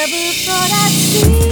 never thought I'd see.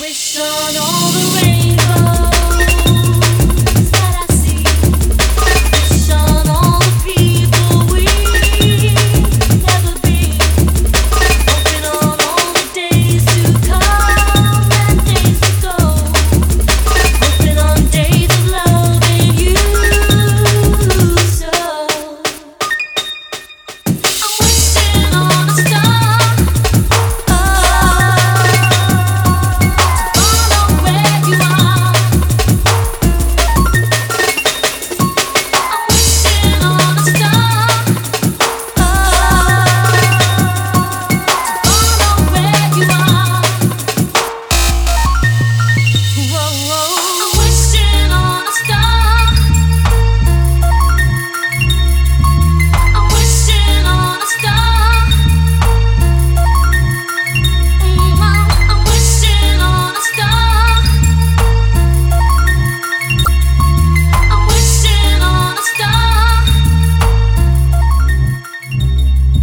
wish on all the rain.